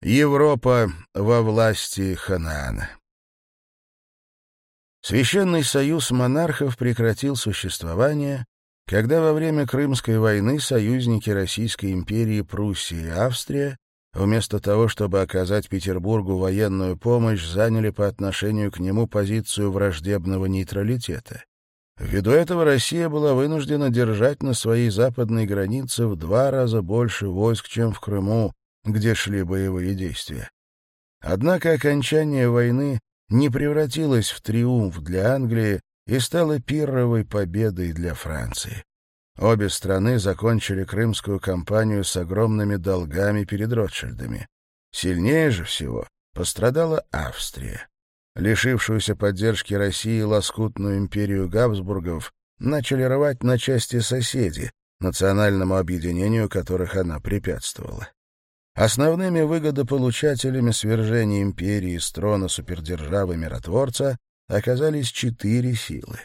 Европа во власти Ханаана. Священный союз монархов прекратил существование, когда во время Крымской войны союзники Российской империи Пруссия и Австрия вместо того, чтобы оказать Петербургу военную помощь, заняли по отношению к нему позицию враждебного нейтралитета. Ввиду этого Россия была вынуждена держать на своей западной границе в два раза больше войск, чем в Крыму, где шли боевые действия. Однако окончание войны не превратилось в триумф для Англии и стало пирровой победой для Франции. Обе страны закончили крымскую кампанию с огромными долгами перед Ротшильдами. Сильнее же всего пострадала Австрия. Лишившуюся поддержки России лоскутную империю Габсбургов начали рвать на части соседи, национальному объединению которых она препятствовала. Основными выгодополучателями свержения империи с трона супердержавы-миротворца оказались четыре силы.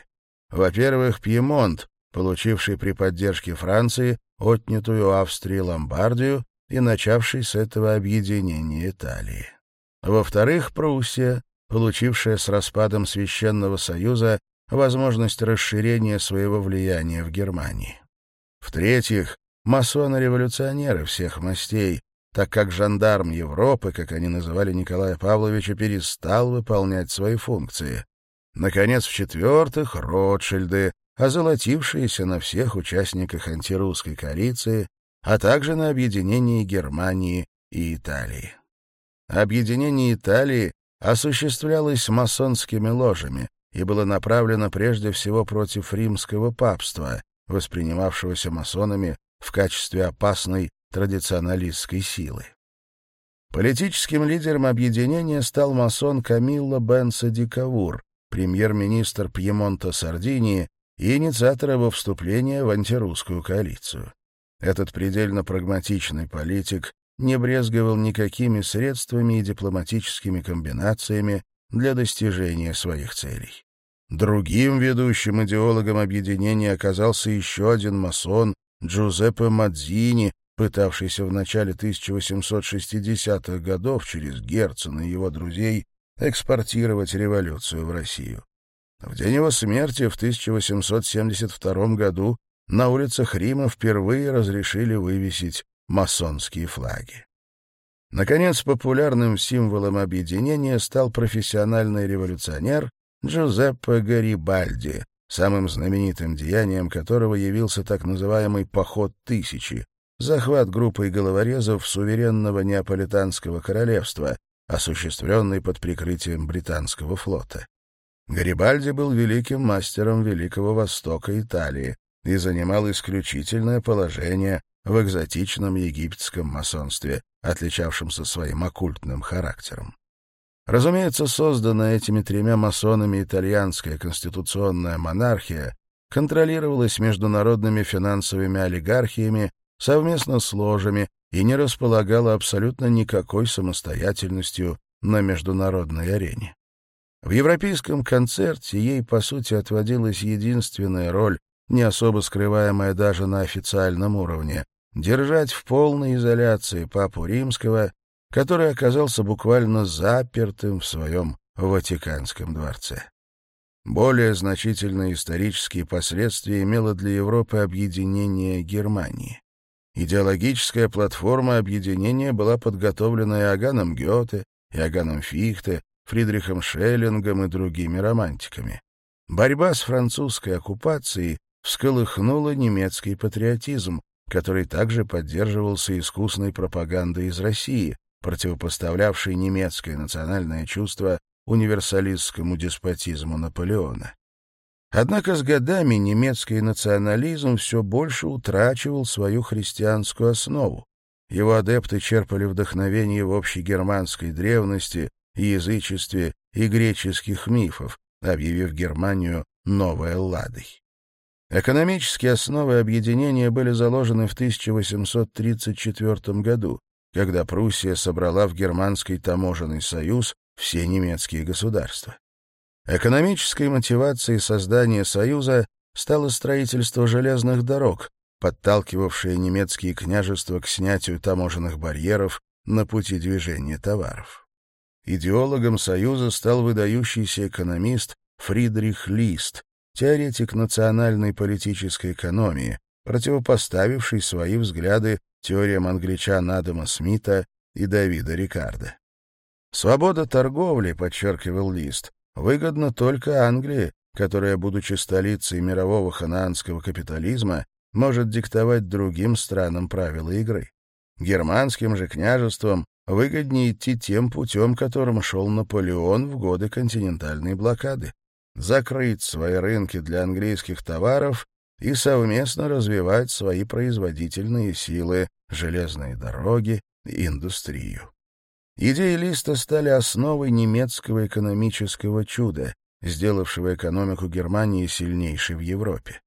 Во-первых, Пьемонт, получивший при поддержке Франции отнятую Австрии Ломбардию и начавший с этого объединение Италии. Во-вторых, Пруссия, получившая с распадом Священного Союза возможность расширения своего влияния в Германии. В-третьих, масоны-революционеры всех мастей, так как жандарм Европы, как они называли Николая Павловича, перестал выполнять свои функции. Наконец, в-четвертых, Ротшильды, озолотившиеся на всех участниках антирусской коалиции, а также на объединении Германии и Италии. Объединение Италии осуществлялось масонскими ложами и было направлено прежде всего против римского папства, воспринимавшегося масонами в качестве опасной традиционалистской силы. Политическим лидером объединения стал масон Камилло Бенса Дикавур, премьер-министр Пьемонта Сардинии и инициатор его вступления в антирусскую коалицию. Этот предельно прагматичный политик не брезговал никакими средствами и дипломатическими комбинациями для достижения своих целей. Другим ведущим идеологом объединения оказался еще один масон Джузеппе Мадзини, пытавшийся в начале 1860-х годов через Герцена и его друзей экспортировать революцию в Россию. В день его смерти в 1872 году на улицах Рима впервые разрешили вывесить масонские флаги. Наконец, популярным символом объединения стал профессиональный революционер Джузеппе Гарибальди, самым знаменитым деянием которого явился так называемый «поход тысячи», захват группой головорезов суверенного неаполитанского королевства, осуществленный под прикрытием британского флота. Гарибальди был великим мастером Великого Востока Италии и занимал исключительное положение в экзотичном египетском масонстве, отличавшемся своим оккультным характером. Разумеется, созданная этими тремя масонами итальянская конституционная монархия контролировалась международными финансовыми олигархиями совместно с ложами и не располагала абсолютно никакой самостоятельностью на международной арене. В европейском концерте ей, по сути, отводилась единственная роль, не особо скрываемая даже на официальном уровне — держать в полной изоляции папу римского, который оказался буквально запертым в своем Ватиканском дворце. Более значительные исторические последствия имело для Европы объединение Германии. Идеологическая платформа объединения была подготовлена Иоганном Гёте, Иоганном Фихте, Фридрихом Шеллингом и другими романтиками. Борьба с французской оккупацией всколыхнула немецкий патриотизм, который также поддерживался искусной пропагандой из России, противопоставлявшей немецкое национальное чувство универсалистскому деспотизму Наполеона. Однако с годами немецкий национализм все больше утрачивал свою христианскую основу. Его адепты черпали вдохновение в общей германской древности, язычестве и греческих мифов, объявив Германию новой Ладой. Экономические основы объединения были заложены в 1834 году, когда Пруссия собрала в Германский таможенный союз все немецкие государства. Экономической мотивацией создания Союза стало строительство железных дорог, подталкивавшее немецкие княжества к снятию таможенных барьеров на пути движения товаров. Идеологом Союза стал выдающийся экономист Фридрих Лист, теоретик национальной политической экономии, противопоставивший свои взгляды теориям англичан Адама Смита и Давида Рикардо. «Свобода торговли», — подчеркивал Лист, выгодно только Англии, которая, будучи столицей мирового ханаанского капитализма, может диктовать другим странам правила игры. Германским же княжествам выгоднее идти тем путем, которым шел Наполеон в годы континентальной блокады. Закрыть свои рынки для английских товаров и совместно развивать свои производительные силы, железные дороги и индустрию. Идеи Листа стали основой немецкого экономического чуда, сделавшего экономику Германии сильнейшей в Европе.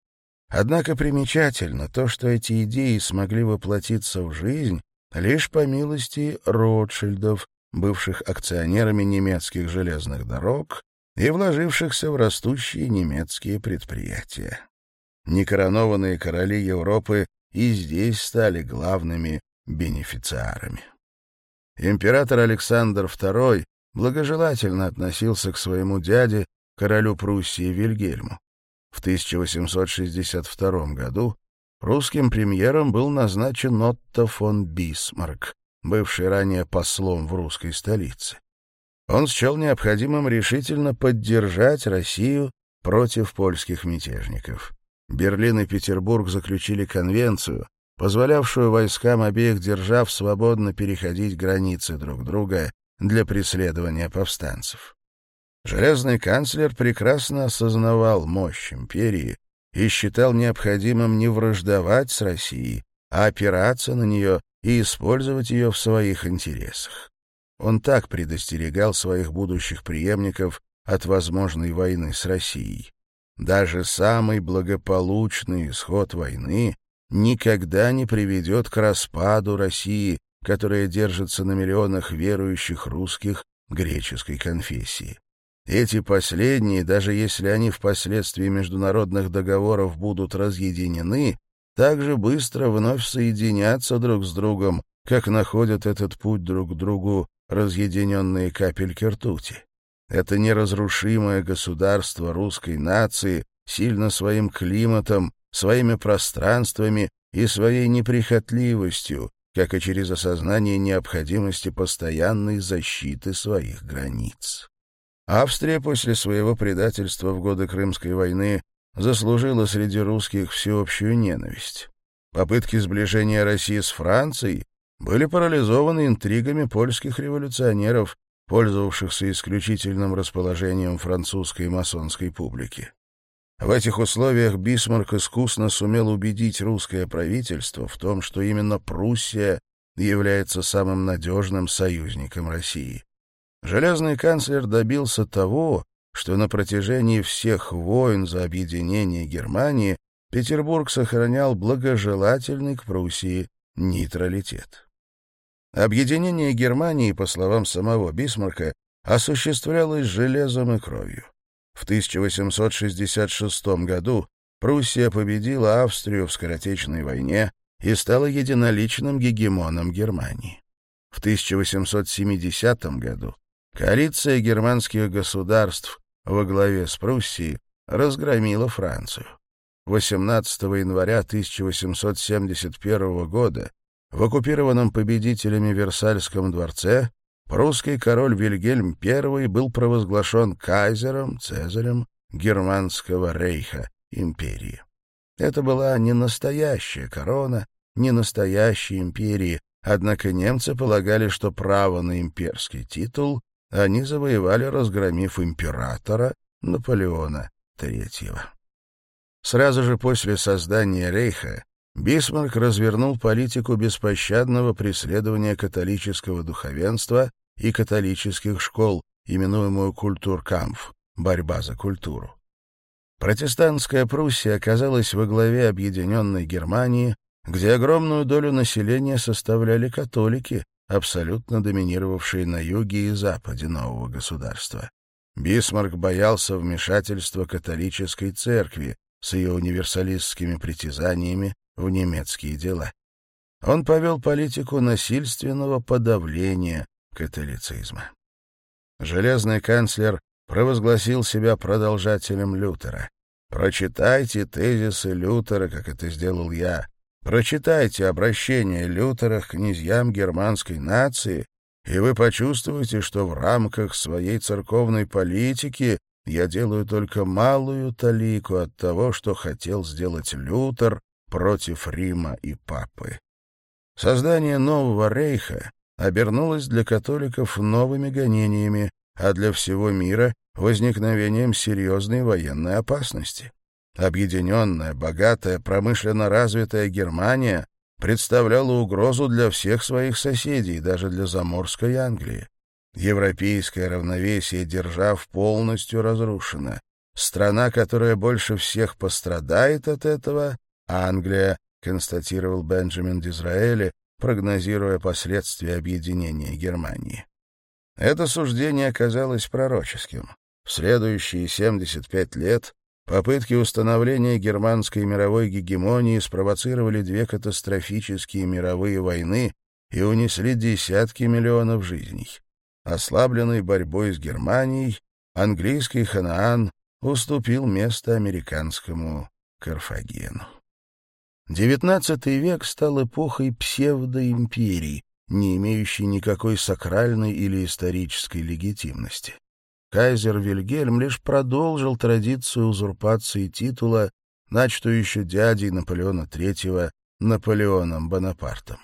Однако примечательно то, что эти идеи смогли воплотиться в жизнь лишь по милости Ротшильдов, бывших акционерами немецких железных дорог и вложившихся в растущие немецкие предприятия. Некоронованные короли Европы и здесь стали главными бенефициарами император Александр II благожелательно относился к своему дяде, королю Пруссии Вильгельму. В 1862 году русским премьером был назначен Отто фон Бисмарк, бывший ранее послом в русской столице. Он счел необходимым решительно поддержать Россию против польских мятежников. Берлин и Петербург заключили конвенцию, позволявшую войскам обеих держав свободно переходить границы друг друга для преследования повстанцев. Железный канцлер прекрасно осознавал мощь империи и считал необходимым не враждовать с Россией, а опираться на нее и использовать ее в своих интересах. Он так предостерегал своих будущих преемников от возможной войны с Россией. Даже самый благополучный исход войны никогда не приведет к распаду России, которая держится на миллионах верующих русских греческой конфессии. Эти последние, даже если они впоследствии международных договоров будут разъединены, также быстро вновь соединятся друг с другом, как находят этот путь друг к другу разъединенные капельки ртути. Это неразрушимое государство русской нации, сильно своим климатом, своими пространствами и своей неприхотливостью, как и через осознание необходимости постоянной защиты своих границ. Австрия после своего предательства в годы Крымской войны заслужила среди русских всеобщую ненависть. Попытки сближения России с Францией были парализованы интригами польских революционеров, пользовавшихся исключительным расположением французской масонской публики. В этих условиях Бисмарк искусно сумел убедить русское правительство в том, что именно Пруссия является самым надежным союзником России. Железный канцлер добился того, что на протяжении всех войн за объединение Германии Петербург сохранял благожелательный к Пруссии нейтралитет. Объединение Германии, по словам самого Бисмарка, осуществлялось железом и кровью. В 1866 году Пруссия победила Австрию в скоротечной войне и стала единоличным гегемоном Германии. В 1870 году коалиция германских государств во главе с Пруссией разгромила Францию. 18 января 1871 года в оккупированном победителями Версальском дворце Прусский король Вильгельм I был провозглашен кайзером, цезарем Германского рейха, империи. Это была не настоящая корона, не настоящая империи, однако немцы полагали, что право на имперский титул они завоевали, разгромив императора Наполеона III. Сразу же после создания рейха Бисмарк развернул политику беспощадного преследования католического духовенства и католических школ, именуемую «Культуркамф» — «Борьба за культуру». Протестантская Пруссия оказалась во главе объединенной Германии, где огромную долю населения составляли католики, абсолютно доминировавшие на юге и западе нового государства. Бисмарк боялся вмешательства католической церкви с ее универсалистскими притязаниями в немецкие дела. Он повел политику насильственного подавления католицизма. Железный канцлер провозгласил себя продолжателем Лютера. «Прочитайте тезисы Лютера, как это сделал я. Прочитайте обращение Лютера к князьям германской нации, и вы почувствуете, что в рамках своей церковной политики я делаю только малую талику от того, что хотел сделать Лютер против Рима и Папы. Создание нового рейха обернулось для католиков новыми гонениями, а для всего мира — возникновением серьезной военной опасности. Объединенная, богатая, промышленно развитая Германия представляла угрозу для всех своих соседей, даже для заморской Англии. Европейское равновесие держав полностью разрушено. Страна, которая больше всех пострадает от этого, Англия, констатировал Бенджамин Дизраэли, прогнозируя последствия объединения Германии. Это суждение оказалось пророческим. В следующие 75 лет попытки установления германской мировой гегемонии спровоцировали две катастрофические мировые войны и унесли десятки миллионов жизней. Ослабленный борьбой с Германией, английский Ханаан уступил место американскому Карфагену. XIX век стал эпохой псевдоимперии, не имеющей никакой сакральной или исторической легитимности. Кайзер Вильгельм лишь продолжил традицию узурпации титула, начатую еще дядей Наполеона III Наполеоном Бонапартом.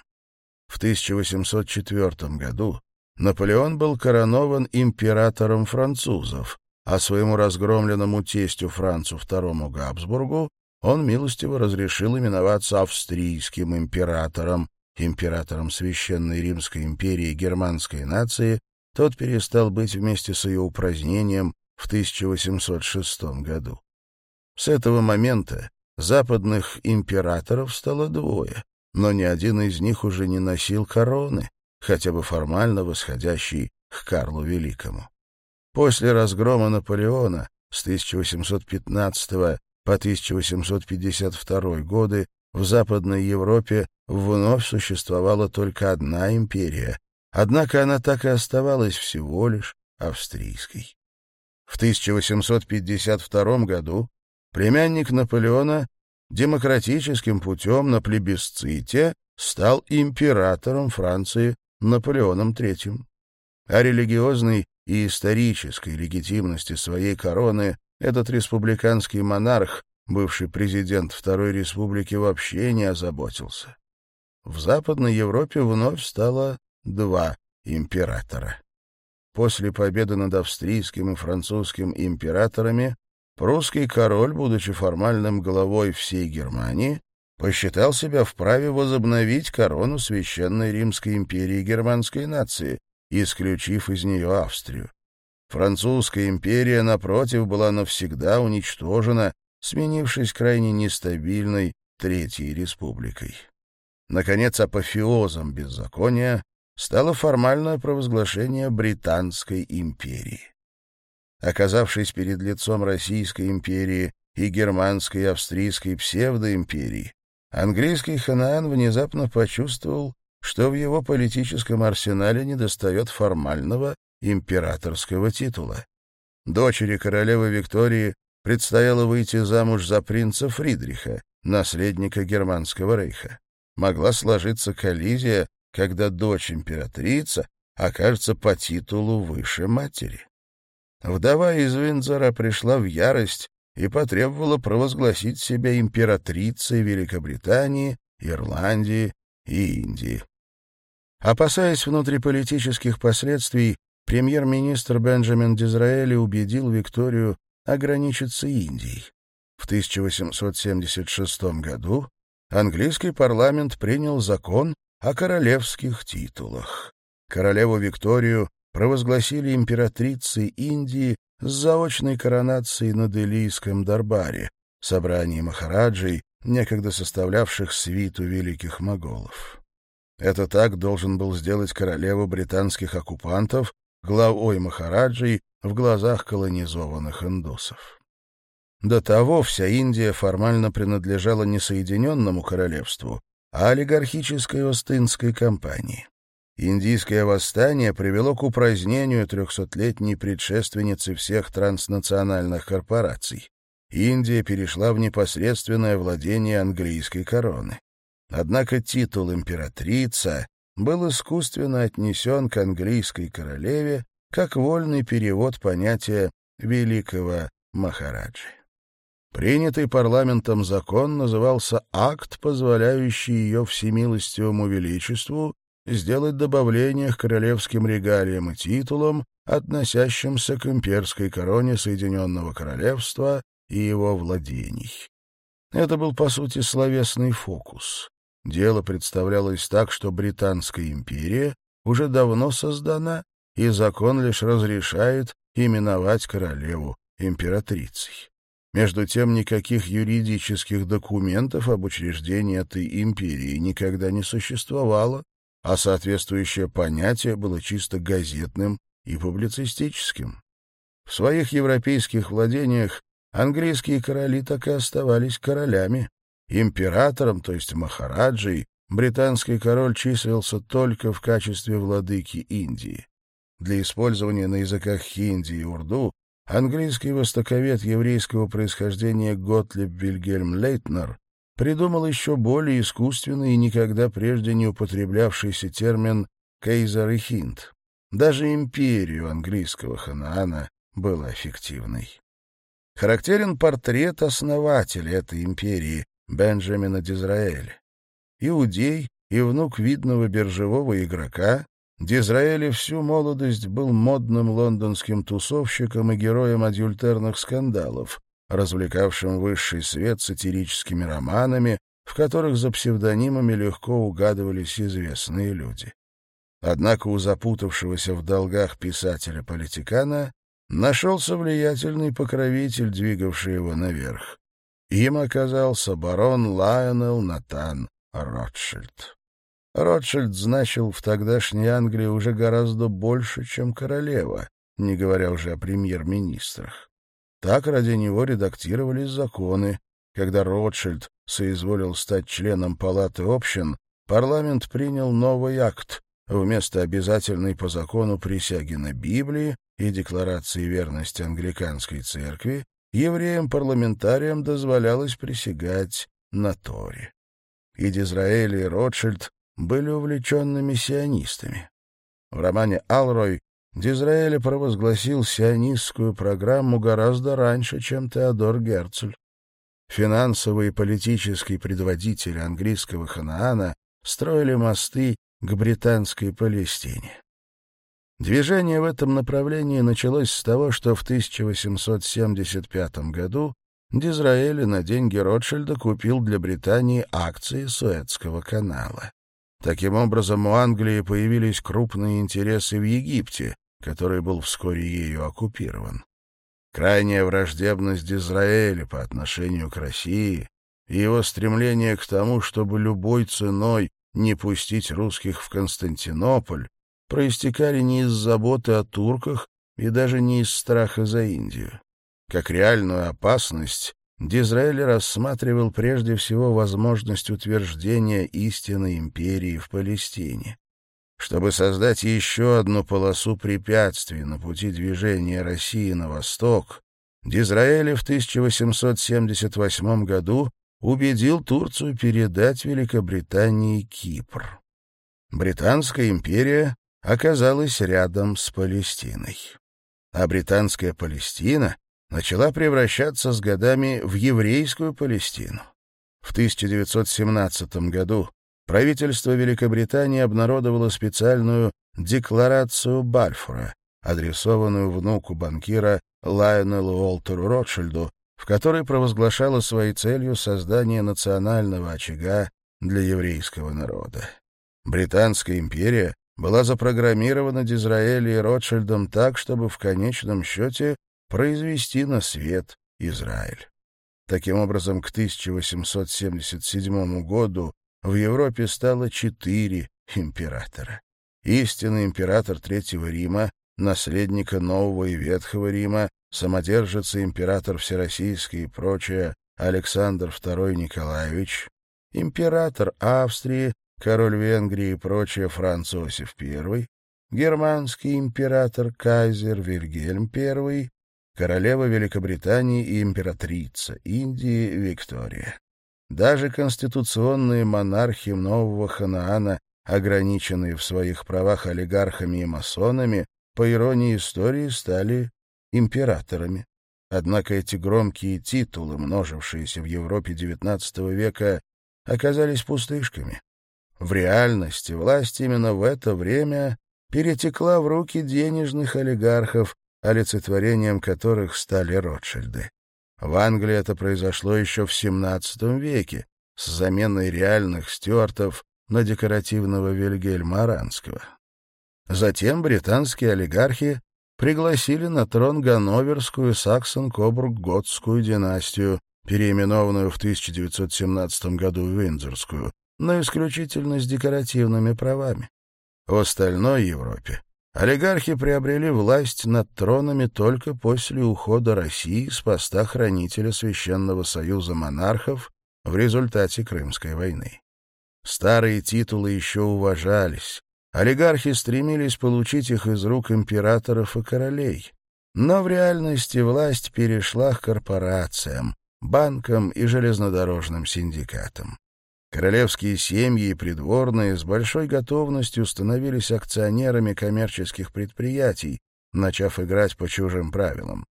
В 1804 году Наполеон был коронован императором французов, а своему разгромленному тестю Францу II Габсбургу он милостиво разрешил именоваться австрийским императором, императором Священной Римской империи германской нации, тот перестал быть вместе с ее упразднением в 1806 году. С этого момента западных императоров стало двое, но ни один из них уже не носил короны, хотя бы формально восходящий к Карлу Великому. После разгрома Наполеона с 1815 года по 1852 годы в Западной Европе вновь существовала только одна империя, однако она так и оставалась всего лишь австрийской. В 1852 году племянник Наполеона демократическим путем на плебисците стал императором Франции Наполеоном III. О религиозной и исторической легитимности своей короны этот республиканский монарх, бывший президент Второй Республики, вообще не озаботился. В Западной Европе вновь стало два императора. После победы над австрийским и французским императорами прусский король, будучи формальным главой всей Германии, посчитал себя вправе возобновить корону Священной Римской империи германской нации, исключив из нее Австрию. Французская империя, напротив, была навсегда уничтожена, сменившись крайне нестабильной Третьей Республикой. Наконец, апофеозом беззакония стало формальное провозглашение Британской империи. Оказавшись перед лицом Российской империи и Германской и Австрийской псевдоимперии, английский Ханаан внезапно почувствовал, что в его политическом арсенале недостает формального императорского титула. Дочери королевы Виктории предстояло выйти замуж за принца Фридриха, наследника Германского рейха. Могла сложиться коллизия, когда дочь императрица окажется по титулу выше матери. Вдова из Виндзора пришла в ярость и потребовала провозгласить себя императрицей Великобритании, Ирландии и Индии. Опасаясь внутриполитических последствий, премьер-министр Бенджамин Дизраэли убедил Викторию ограничиться Индией. В 1876 году английский парламент принял закон о королевских титулах. Королеву Викторию провозгласили императрицей Индии с заочной коронацией на Делийском Дарбаре, собрании махараджей, некогда составлявших свиту великих моголов. Этот акт должен был сделать королеву британских оккупантов главой Махараджей в глазах колонизованных индусов. До того вся Индия формально принадлежала не Соединенному королевству, а олигархической Остинской компании. Индийское восстание привело к упразднению трехсотлетней предшественницы всех транснациональных корпораций. Индия перешла в непосредственное владение английской короны. Однако титул императрица был искусственно отнесен к английской королеве как вольный перевод понятия «великого Махараджи». Принятый парламентом закон назывался «Акт, позволяющий ее всемилостивому величеству сделать добавление к королевским регалиям и титулам, относящимся к имперской короне Соединенного Королевства и его владений». Это был, по сути, словесный фокус. Дело представлялось так, что Британская империя уже давно создана, и закон лишь разрешает именовать королеву императрицей. Между тем, никаких юридических документов об учреждении этой империи никогда не существовало, а соответствующее понятие было чисто газетным и публицистическим. В своих европейских владениях английские короли так и оставались королями, Императором, то есть Махараджей, британский король числился только в качестве владыки Индии. Для использования на языках хинди и урду английский востоковед еврейского происхождения Готлиб Вильгельм Лейтнер придумал еще более искусственный и никогда прежде не употреблявшийся термин «кейзер и хинт». Даже империю английского ханаана была фиктивной. Характерен портрет основателя этой империи, Бенджамина Дизраэля. Иудей и внук видного биржевого игрока, Дизраэли всю молодость был модным лондонским тусовщиком и героем адюльтерных скандалов, развлекавшим высший свет сатирическими романами, в которых за псевдонимами легко угадывались известные люди. Однако у запутавшегося в долгах писателя-политикана нашелся влиятельный покровитель, двигавший его наверх. Им оказался барон Лайонел Натан Ротшильд. Ротшильд значил в тогдашней Англии уже гораздо больше, чем королева, не говоря уже о премьер-министрах. Так ради него редактировались законы. Когда Ротшильд соизволил стать членом Палаты общин, парламент принял новый акт. Вместо обязательной по закону присяги на Библии и декларации верности англиканской церкви евреям-парламентариям дозволялось присягать на Торе. И Дизраэль, и Ротшильд были увлеченными сионистами. В романе «Алрой» Дизраэль провозгласил сионистскую программу гораздо раньше, чем Теодор Герцль. Финансовый и политический предводитель английского Ханаана строили мосты к британской Палестине. Движение в этом направлении началось с того, что в 1875 году Дизраэли на деньги Ротшильда купил для Британии акции Суэцкого канала. Таким образом, у Англии появились крупные интересы в Египте, который был вскоре ею оккупирован. Крайняя враждебность Дизраэля по отношению к России и его стремление к тому, чтобы любой ценой не пустить русских в Константинополь, проистекали не из заботы о турках и даже не из страха за Индию. Как реальную опасность Дизраэль рассматривал прежде всего возможность утверждения истинной империи в Палестине. Чтобы создать еще одну полосу препятствий на пути движения России на восток, Дизраэль в 1878 году убедил Турцию передать Великобритании Кипр. Британская империя оказалась рядом с Палестиной. А британская Палестина начала превращаться с годами в еврейскую Палестину. В 1917 году правительство Великобритании обнародовало специальную «Декларацию Бальфора», адресованную внуку банкира Лайонелу Уолтеру Ротшильду, в которой провозглашало своей целью создание национального очага для еврейского народа. Британская империя была запрограммирована Дизраэли и Ротшильдом так, чтобы в конечном счете произвести на свет Израиль. Таким образом, к 1877 году в Европе стало четыре императора. Истинный император Третьего Рима, наследника Нового и Ветхого Рима, самодержец и император Всероссийский и прочее Александр II Николаевич, император Австрии, король Венгрии и прочее Францосев I, германский император Кайзер Вильгельм I, королева Великобритании и императрица Индии Виктория. Даже конституционные монархи нового Ханаана, ограниченные в своих правах олигархами и масонами, по иронии истории стали императорами. Однако эти громкие титулы, множившиеся в Европе XIX века, оказались пустышками. В реальности власть именно в это время перетекла в руки денежных олигархов, олицетворением которых стали Ротшильды. В Англии это произошло еще в XVII веке с заменой реальных стюартов на декоративного Вильгельма Аранского. Затем британские олигархи пригласили на трон ганноверскую саксон-кобург-готскую династию, переименованную в 1917 году в Виндзорскую, но исключительно с декоративными правами. В остальной Европе олигархи приобрели власть над тронами только после ухода России с поста хранителя Священного Союза монархов в результате Крымской войны. Старые титулы еще уважались, олигархи стремились получить их из рук императоров и королей, но в реальности власть перешла к корпорациям, банкам и железнодорожным синдикатам. Королевские семьи и придворные с большой готовностью становились акционерами коммерческих предприятий, начав играть по чужим правилам.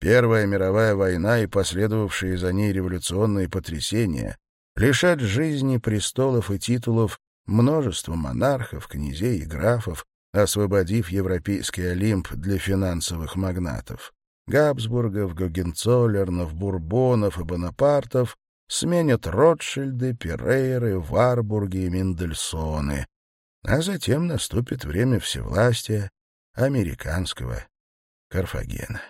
Первая мировая война и последовавшие за ней революционные потрясения лишат жизни престолов и титулов множество монархов, князей и графов, освободив европейский Олимп для финансовых магнатов. Габсбургов, Гогенцоллернов, Бурбонов и Бонапартов сменят Ротшильды, Пирейры, Варбурги и Мендельсоны, а затем наступит время всевластия американского Карфагена.